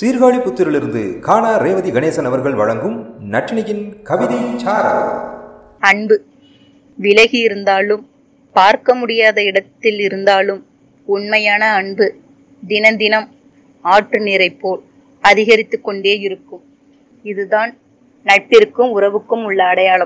சீர்காழி புத்திரிலிருந்து காணா ரேவதி கணேசன் அவர்கள் வழங்கும் நட்டினியின் கவிதை அன்பு. விலகி இருந்தாலும் பார்க்க முடியாத இடத்தில் இருந்தாலும் உண்மையான அன்பு தினம் தினம் ஆற்று நீரை போல் அதிகரித்து கொண்டே இருக்கும். இதுதான் நட்பிற்கும் உறவுக்கும் உள்ள அடையாளம்.